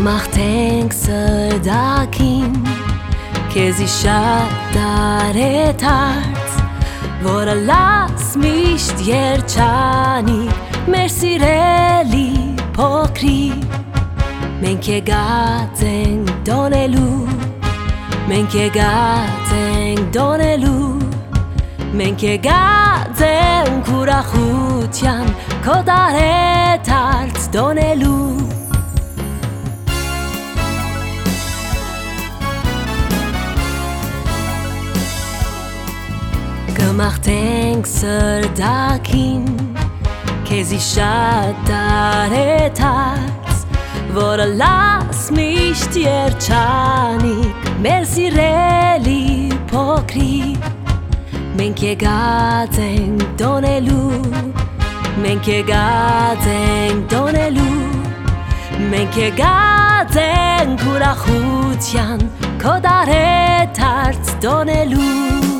Կմաղթենք սրդակին, կեզի շատ դարետարց, որը լաս միշտ երջանի, մեր սիրելի փոքրի, մենք եգած ենք տոնելու, մենք եգած ենք Մենք եկած ենք ուրախության Քո տարետ հարց դոնելու Կմաղթենք սրդակին Քեզի շատ տարեթաց Որը լաս միշտ երջանիկ Մեր սիրելի Մենք եկած ենք դոնելու Մենք եկած ենք դոնելու Մենք եկած ենք ուրախության Քո դարեթ հարց դոնելու